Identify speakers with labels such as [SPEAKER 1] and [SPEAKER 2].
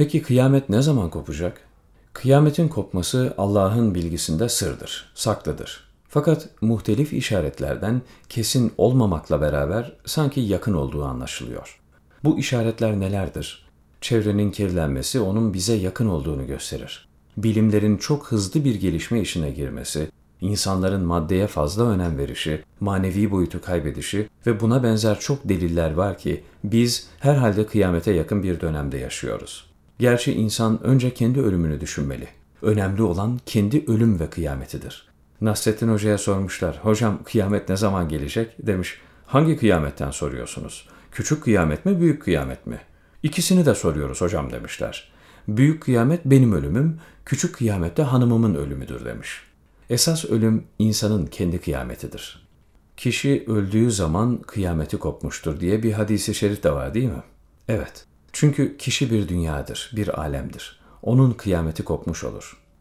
[SPEAKER 1] Peki kıyamet ne zaman kopacak? Kıyametin kopması Allah'ın bilgisinde sırdır, saklıdır. Fakat muhtelif işaretlerden kesin olmamakla beraber sanki yakın olduğu anlaşılıyor. Bu işaretler nelerdir? Çevrenin kirlenmesi onun bize yakın olduğunu gösterir. Bilimlerin çok hızlı bir gelişme işine girmesi, insanların maddeye fazla önem verişi, manevi boyutu kaybedişi ve buna benzer çok deliller var ki biz herhalde kıyamete yakın bir dönemde yaşıyoruz. Gerçi insan önce kendi ölümünü düşünmeli. Önemli olan kendi ölüm ve kıyametidir. Nasrettin Hoca'ya sormuşlar, hocam kıyamet ne zaman gelecek? Demiş, hangi kıyametten soruyorsunuz? Küçük kıyamet mi, büyük kıyamet mi? İkisini de soruyoruz hocam demişler. Büyük kıyamet benim ölümüm, küçük kıyamet de hanımımın ölümüdür demiş. Esas ölüm insanın kendi kıyametidir. Kişi öldüğü zaman kıyameti kopmuştur diye bir hadisi şerif de var değil mi? Evet. Çünkü kişi bir dünyadır, bir alemdir. Onun kıyameti kopmuş olur.